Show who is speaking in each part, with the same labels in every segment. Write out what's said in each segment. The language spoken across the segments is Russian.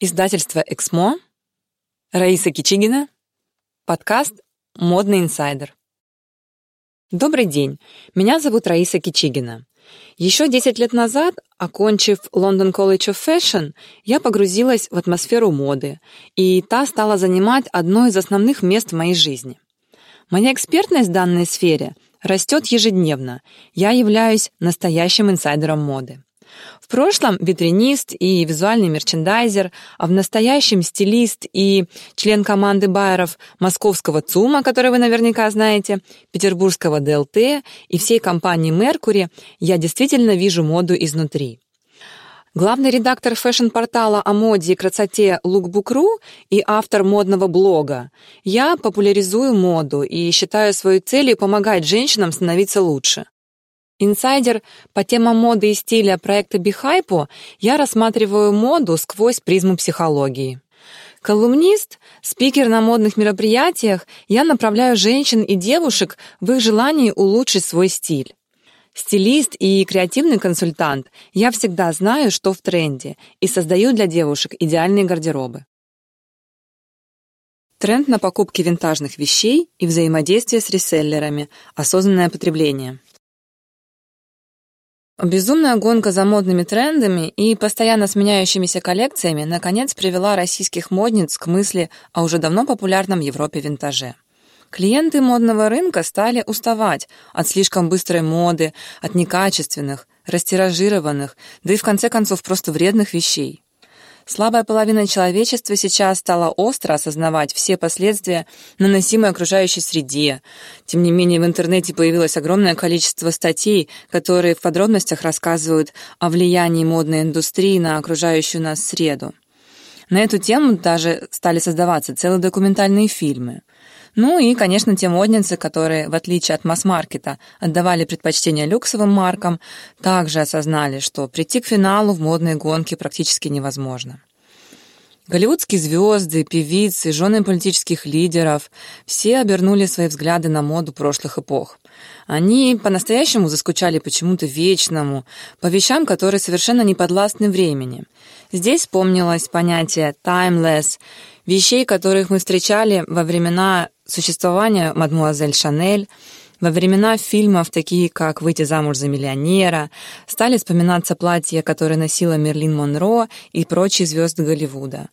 Speaker 1: Издательство «Эксмо», Раиса Кичигина, подкаст «Модный инсайдер». Добрый день, меня зовут Раиса Кичигина. Еще 10 лет назад, окончив London College of Fashion, я погрузилась в атмосферу моды, и та стала занимать одно из основных мест в моей жизни. Моя экспертность в данной сфере растет ежедневно, я являюсь настоящим инсайдером моды. В прошлом витринист и визуальный мерчендайзер, а в настоящем стилист и член команды байеров московского ЦУМа, который вы наверняка знаете, петербургского ДЛТ и всей компании «Меркури» я действительно вижу моду изнутри. Главный редактор фэшн-портала о моде и красоте Lookbook.ru и автор модного блога. Я популяризую моду и считаю своей целью помогать женщинам становиться лучше. Инсайдер по темам моды и стиля проекта Бихайпо я рассматриваю моду сквозь призму психологии. Колумнист, спикер на модных мероприятиях, я направляю женщин и девушек в их желании улучшить свой стиль. Стилист и креативный консультант, я всегда знаю, что в тренде, и создаю для девушек идеальные гардеробы. Тренд на покупки винтажных вещей и взаимодействие с реселлерами, осознанное потребление. Безумная гонка за модными трендами и постоянно сменяющимися коллекциями наконец привела российских модниц к мысли о уже давно популярном в Европе винтаже. Клиенты модного рынка стали уставать от слишком быстрой моды, от некачественных, растиражированных, да и в конце концов просто вредных вещей. Слабая половина человечества сейчас стала остро осознавать все последствия, наносимые окружающей среде. Тем не менее, в интернете появилось огромное количество статей, которые в подробностях рассказывают о влиянии модной индустрии на окружающую нас среду. На эту тему даже стали создаваться целые документальные фильмы. Ну и, конечно, те модницы, которые, в отличие от масс-маркета, отдавали предпочтение люксовым маркам, также осознали, что прийти к финалу в модной гонке практически невозможно. Голливудские звезды, певицы, жены политических лидеров – все обернули свои взгляды на моду прошлых эпох. Они по-настоящему заскучали почему-то вечному, по вещам, которые совершенно не подвластны времени. Здесь вспомнилось понятие «timeless», вещей, которых мы встречали во времена существования мадмуазель Шанель, во времена фильмов, такие как «Выйти замуж за миллионера», стали вспоминаться платья, которые носила Мерлин Монро и прочие звезды Голливуда.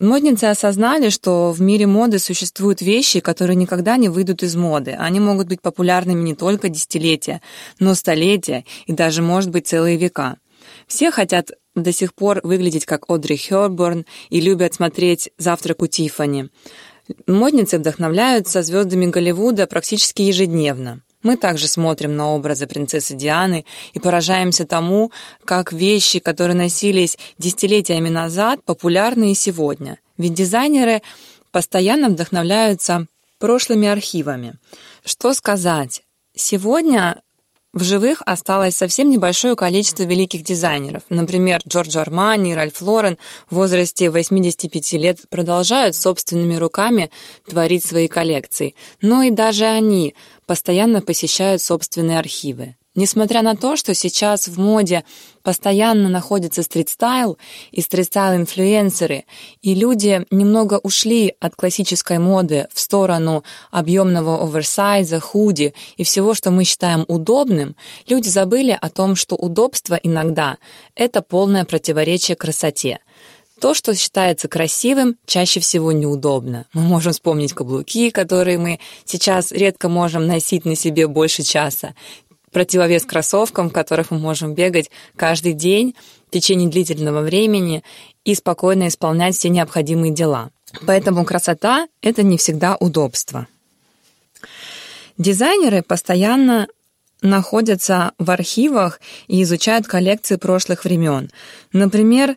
Speaker 1: Модницы осознали, что в мире моды существуют вещи, которые никогда не выйдут из моды. Они могут быть популярными не только десятилетия, но столетия и даже, может быть, целые века. Все хотят до сих пор выглядеть как Одри Хёрборн и любят смотреть «Завтрак у Тиффани». Модницы вдохновляются звездами Голливуда практически ежедневно. Мы также смотрим на образы принцессы Дианы и поражаемся тому, как вещи, которые носились десятилетиями назад, популярны и сегодня. Ведь дизайнеры постоянно вдохновляются прошлыми архивами. Что сказать? Сегодня в живых осталось совсем небольшое количество великих дизайнеров. Например, Джорджо Армани Ральф Лорен в возрасте 85 лет продолжают собственными руками творить свои коллекции. Но и даже они постоянно посещают собственные архивы. Несмотря на то, что сейчас в моде постоянно находится стрит-стайл и стрит-стайл-инфлюенсеры, и люди немного ушли от классической моды в сторону объемного оверсайза, худи и всего, что мы считаем удобным, люди забыли о том, что удобство иногда — это полное противоречие красоте. То, что считается красивым, чаще всего неудобно. Мы можем вспомнить каблуки, которые мы сейчас редко можем носить на себе больше часа противовес кроссовкам, в которых мы можем бегать каждый день в течение длительного времени и спокойно исполнять все необходимые дела. Поэтому красота — это не всегда удобство. Дизайнеры постоянно находятся в архивах и изучают коллекции прошлых времен. Например,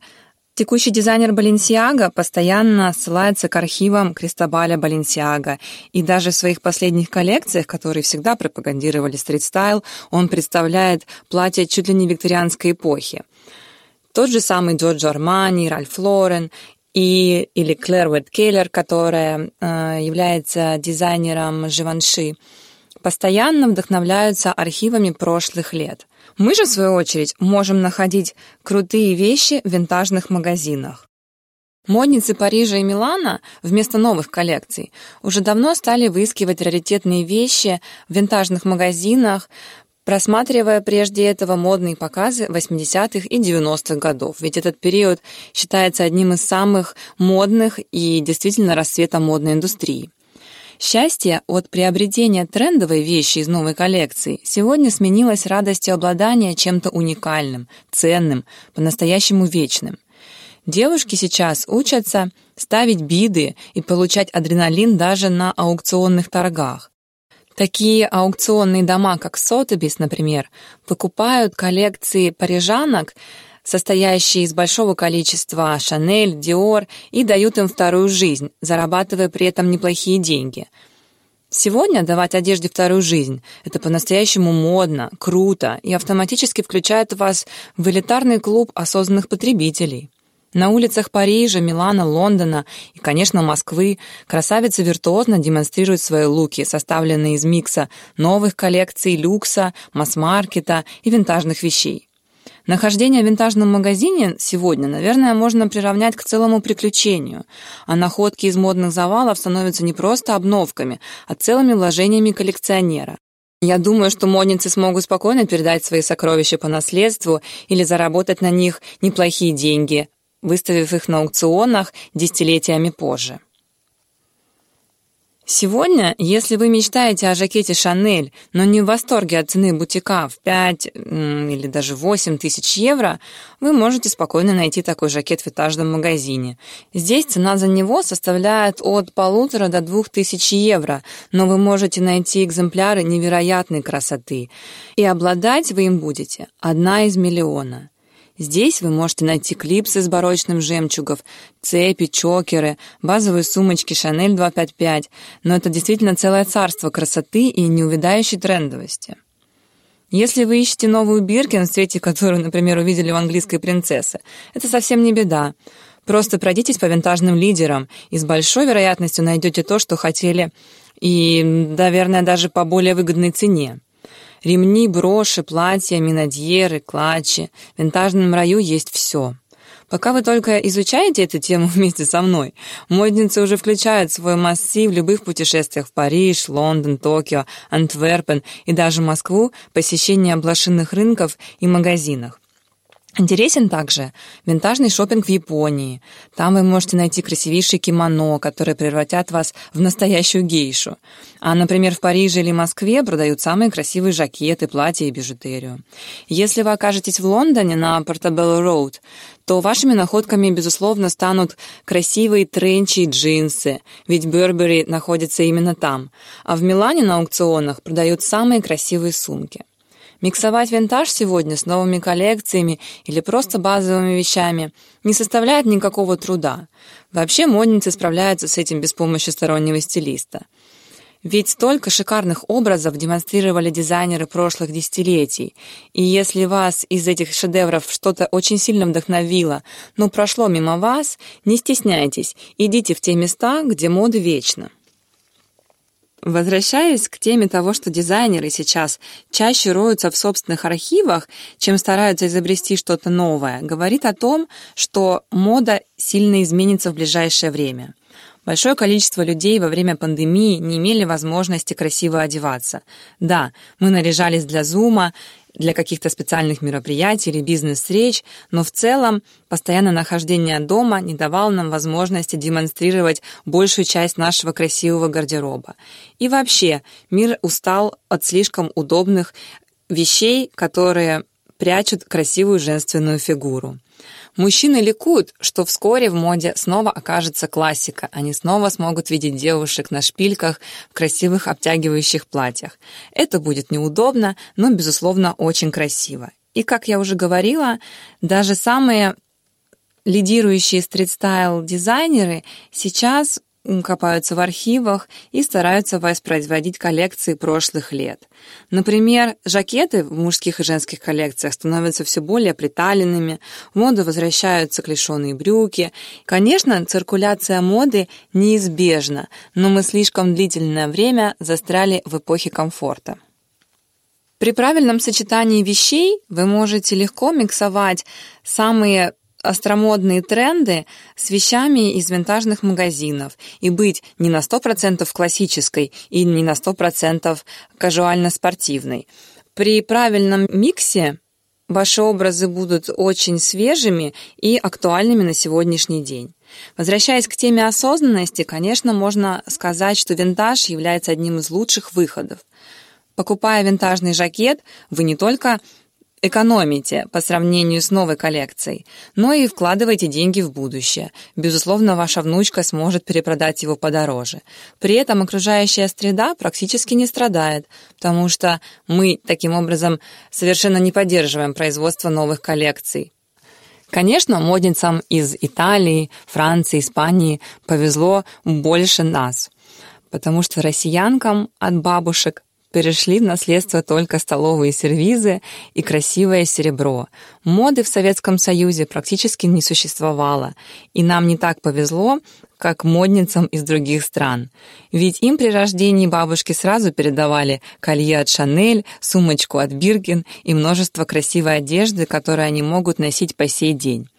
Speaker 1: Текущий дизайнер Баленсиага постоянно ссылается к архивам Кристобаля Баленсиага, и даже в своих последних коллекциях, которые всегда пропагандировали стрит-стайл, он представляет платье чуть ли не викторианской эпохи. Тот же самый Джорджо Армани, Ральф Лорен и, или Клэр Уэд Келлер, которая э, является дизайнером Живанши, постоянно вдохновляются архивами прошлых лет. Мы же, в свою очередь, можем находить крутые вещи в винтажных магазинах. Модницы Парижа и Милана вместо новых коллекций уже давно стали выискивать раритетные вещи в винтажных магазинах, просматривая прежде этого модные показы 80-х и 90-х годов. Ведь этот период считается одним из самых модных и действительно расцвета модной индустрии. Счастье от приобретения трендовой вещи из новой коллекции сегодня сменилось радостью обладания чем-то уникальным, ценным, по-настоящему вечным – Девушки сейчас учатся ставить биды и получать адреналин даже на аукционных торгах. Такие аукционные дома, как Сотебис, например, покупают коллекции парижанок, состоящие из большого количества Шанель, Диор, и дают им вторую жизнь, зарабатывая при этом неплохие деньги. Сегодня давать одежде вторую жизнь – это по-настоящему модно, круто и автоматически включает вас в элитарный клуб осознанных потребителей. На улицах Парижа, Милана, Лондона и, конечно, Москвы красавицы виртуозно демонстрируют свои луки, составленные из микса новых коллекций люкса, масс-маркета и винтажных вещей. Нахождение в винтажном магазине сегодня, наверное, можно приравнять к целому приключению, а находки из модных завалов становятся не просто обновками, а целыми вложениями коллекционера. Я думаю, что модницы смогут спокойно передать свои сокровища по наследству или заработать на них неплохие деньги, выставив их на аукционах десятилетиями позже. Сегодня, если вы мечтаете о жакете Шанель, но не в восторге от цены бутика в 5 или даже 8 тысяч евро, вы можете спокойно найти такой жакет в этажном магазине. Здесь цена за него составляет от полутора до двух тысяч евро, но вы можете найти экземпляры невероятной красоты, и обладать вы им будете одна из миллиона. Здесь вы можете найти клипсы с барочным жемчугов, цепи, чокеры, базовые сумочки Chanel 255, но это действительно целое царство красоты и неувядающей трендовости. Если вы ищете новую Биркин в цвете, которую, например, увидели в английской принцессе, это совсем не беда. Просто пройдитесь по винтажным лидерам и с большой вероятностью найдете то, что хотели, и, наверное, даже по более выгодной цене. Ремни, броши, платья, минадьеры, клатчи. В винтажном раю есть все. Пока вы только изучаете эту тему вместе со мной, модницы уже включают свой массив в любых путешествиях в Париж, Лондон, Токио, Антверпен и даже Москву, посещение блошиных рынков и магазинах. Интересен также винтажный шопинг в Японии. Там вы можете найти красивейшие кимоно, которые превратят вас в настоящую гейшу. А, например, в Париже или Москве продают самые красивые жакеты, платья и бижутерию. Если вы окажетесь в Лондоне на Portobello Road, то вашими находками, безусловно, станут красивые тренчи и джинсы, ведь Бербери находится именно там. А в Милане на аукционах продают самые красивые сумки. Миксовать винтаж сегодня с новыми коллекциями или просто базовыми вещами не составляет никакого труда. Вообще модницы справляются с этим без помощи стороннего стилиста. Ведь столько шикарных образов демонстрировали дизайнеры прошлых десятилетий. И если вас из этих шедевров что-то очень сильно вдохновило, но прошло мимо вас, не стесняйтесь, идите в те места, где мода вечна. Возвращаясь к теме того, что дизайнеры сейчас чаще роются в собственных архивах, чем стараются изобрести что-то новое, говорит о том, что мода сильно изменится в ближайшее время. Большое количество людей во время пандемии не имели возможности красиво одеваться. Да, мы наряжались для зума, для каких-то специальных мероприятий или бизнес-встреч, но в целом постоянное нахождение дома не давало нам возможности демонстрировать большую часть нашего красивого гардероба. И вообще, мир устал от слишком удобных вещей, которые прячут красивую женственную фигуру. Мужчины ликуют, что вскоре в моде снова окажется классика. Они снова смогут видеть девушек на шпильках в красивых обтягивающих платьях. Это будет неудобно, но, безусловно, очень красиво. И, как я уже говорила, даже самые лидирующие стрит-стайл дизайнеры сейчас копаются в архивах и стараются воспроизводить коллекции прошлых лет. Например, жакеты в мужских и женских коллекциях становятся все более приталенными, в моду возвращаются клешеные брюки. Конечно, циркуляция моды неизбежна, но мы слишком длительное время застряли в эпохе комфорта. При правильном сочетании вещей вы можете легко миксовать самые остромодные тренды с вещами из винтажных магазинов и быть не на 100% классической и не на 100% казуально-спортивной. При правильном миксе ваши образы будут очень свежими и актуальными на сегодняшний день. Возвращаясь к теме осознанности, конечно, можно сказать, что винтаж является одним из лучших выходов. Покупая винтажный жакет, вы не только экономите по сравнению с новой коллекцией, но и вкладываете деньги в будущее. Безусловно, ваша внучка сможет перепродать его подороже. При этом окружающая среда практически не страдает, потому что мы таким образом совершенно не поддерживаем производство новых коллекций. Конечно, модницам из Италии, Франции, Испании повезло больше нас, потому что россиянкам от бабушек перешли в наследство только столовые сервизы и красивое серебро. Моды в Советском Союзе практически не существовало, и нам не так повезло, как модницам из других стран. Ведь им при рождении бабушки сразу передавали колье от Шанель, сумочку от Бирген и множество красивой одежды, которую они могут носить по сей день.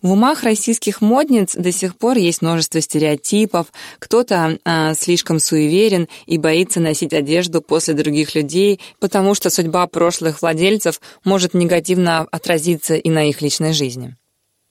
Speaker 1: В умах российских модниц до сих пор есть множество стереотипов. Кто-то э, слишком суеверен и боится носить одежду после других людей, потому что судьба прошлых владельцев может негативно отразиться и на их личной жизни.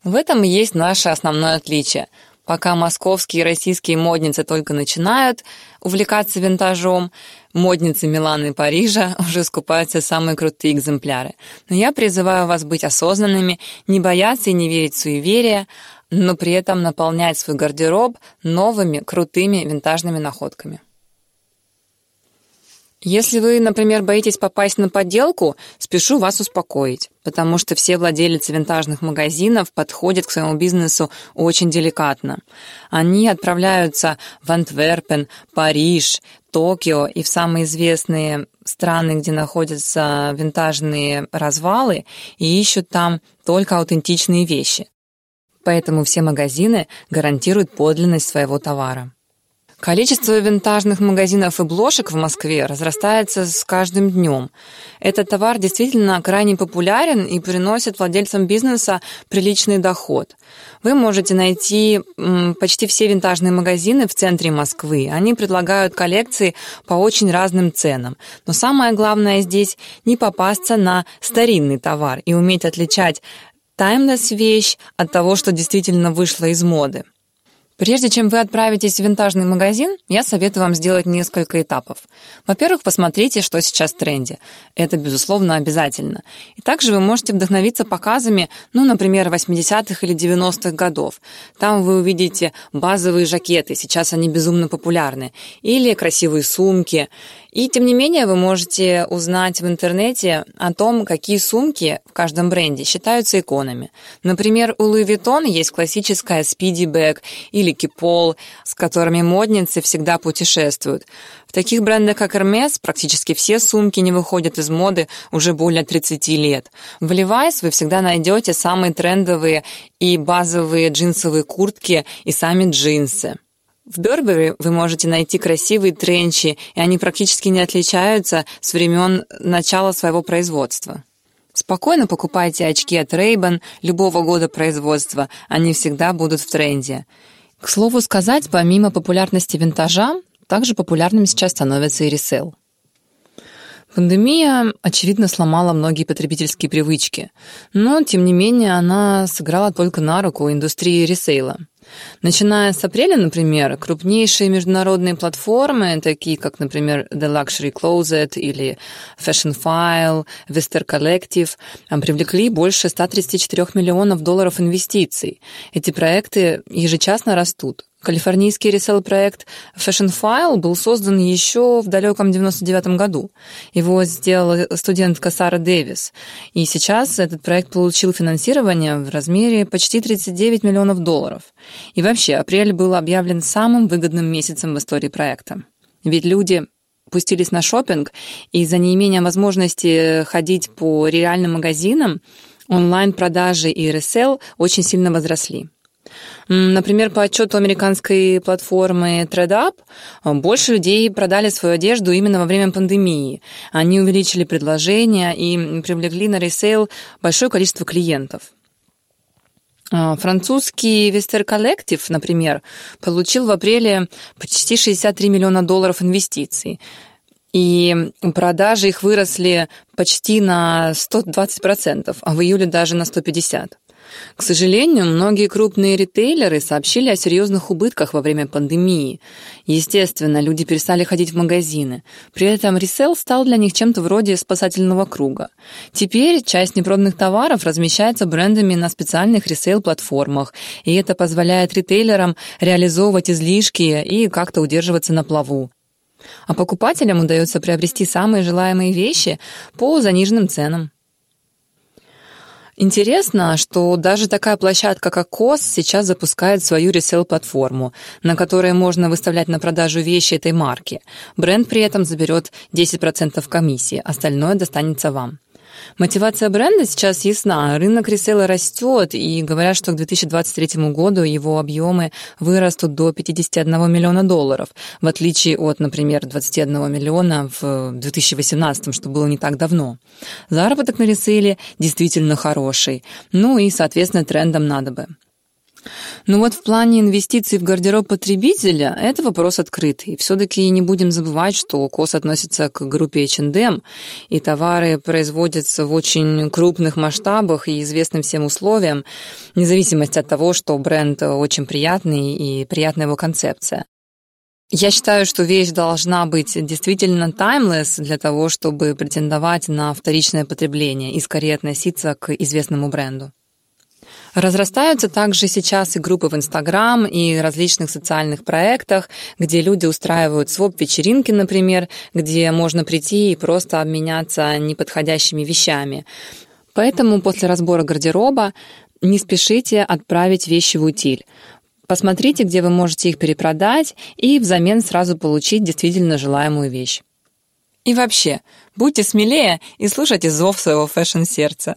Speaker 1: В этом и есть наше основное отличие. Пока московские и российские модницы только начинают увлекаться винтажом, модницы Милана и Парижа уже скупаются самые крутые экземпляры. Но я призываю вас быть осознанными, не бояться и не верить в суеверия, но при этом наполнять свой гардероб новыми крутыми винтажными находками. Если вы, например, боитесь попасть на подделку, спешу вас успокоить, потому что все владельцы винтажных магазинов подходят к своему бизнесу очень деликатно. Они отправляются в Антверпен, Париж, Токио и в самые известные страны, где находятся винтажные развалы, и ищут там только аутентичные вещи. Поэтому все магазины гарантируют подлинность своего товара. Количество винтажных магазинов и блошек в Москве разрастается с каждым днем. Этот товар действительно крайне популярен и приносит владельцам бизнеса приличный доход. Вы можете найти почти все винтажные магазины в центре Москвы. Они предлагают коллекции по очень разным ценам. Но самое главное здесь не попасться на старинный товар и уметь отличать таймлесс вещь от того, что действительно вышло из моды. Прежде чем вы отправитесь в винтажный магазин, я советую вам сделать несколько этапов. Во-первых, посмотрите, что сейчас в тренде. Это, безусловно, обязательно. И также вы можете вдохновиться показами, ну, например, 80-х или 90-х годов. Там вы увидите базовые жакеты, сейчас они безумно популярны, или красивые сумки, и тем не менее вы можете узнать в интернете о том, какие сумки в каждом бренде считаются иконами. Например, у Louis Vuitton есть классическая Speedy Bag или Kipol, с которыми модницы всегда путешествуют. В таких брендах, как Hermes, практически все сумки не выходят из моды уже более 30 лет. В Levi's вы всегда найдете самые трендовые и базовые джинсовые куртки и сами джинсы. В Burberry вы можете найти красивые тренчи, и они практически не отличаются с времен начала своего производства. Спокойно покупайте очки от Ray-Ban любого года производства, они всегда будут в тренде. К слову сказать, помимо популярности винтажа, также популярным сейчас становится и ресейл. Пандемия, очевидно, сломала многие потребительские привычки, но, тем не менее, она сыграла только на руку индустрии ресейла. Начиная с апреля, например, крупнейшие международные платформы, такие как, например, The Luxury Closet или Fashion File, Vester Collective, привлекли больше 134 миллионов долларов инвестиций. Эти проекты ежечасно растут. Калифорнийский ресел-проект Fashion File был создан еще в далеком 99 году. Его сделала студентка Сара Дэвис. И сейчас этот проект получил финансирование в размере почти 39 миллионов долларов. И вообще, апрель был объявлен самым выгодным месяцем в истории проекта. Ведь люди пустились на шопинг, и за неимением возможности ходить по реальным магазинам онлайн-продажи и ресел очень сильно возросли. Например, по отчету американской платформы ThreadUp, больше людей продали свою одежду именно во время пандемии. Они увеличили предложения и привлекли на ресейл большое количество клиентов. А, французский Вестер Коллектив, например, получил в апреле почти 63 миллиона долларов инвестиций. И продажи их выросли почти на 120%, а в июле даже на 150%. К сожалению, многие крупные ритейлеры сообщили о серьезных убытках во время пандемии. Естественно, люди перестали ходить в магазины. При этом ресел стал для них чем-то вроде спасательного круга. Теперь часть непроданных товаров размещается брендами на специальных ресейл-платформах, и это позволяет ритейлерам реализовывать излишки и как-то удерживаться на плаву. А покупателям удается приобрести самые желаемые вещи по заниженным ценам. Интересно, что даже такая площадка, как КОС, сейчас запускает свою ресейл-платформу, на которой можно выставлять на продажу вещи этой марки. Бренд при этом заберет 10% комиссии, остальное достанется вам. Мотивация бренда сейчас ясна. Рынок ресейла растет, и говорят, что к 2023 году его объемы вырастут до 51 миллиона долларов, в отличие от, например, 21 миллиона в 2018, что было не так давно. Заработок на ресейле действительно хороший. Ну и, соответственно, трендом надо бы. Ну вот в плане инвестиций в гардероб потребителя это вопрос открытый. Все-таки не будем забывать, что КОС относится к группе H&M, и товары производятся в очень крупных масштабах и известным всем условиям, вне зависимости от того, что бренд очень приятный и приятная его концепция. Я считаю, что вещь должна быть действительно timeless для того, чтобы претендовать на вторичное потребление и скорее относиться к известному бренду. Разрастаются также сейчас и группы в Инстаграм, и различных социальных проектах, где люди устраивают своп-вечеринки, например, где можно прийти и просто обменяться неподходящими вещами. Поэтому после разбора гардероба не спешите отправить вещи в утиль. Посмотрите, где вы можете их перепродать и взамен сразу получить действительно желаемую вещь. И вообще, будьте смелее и слушайте зов своего фэшн-сердца.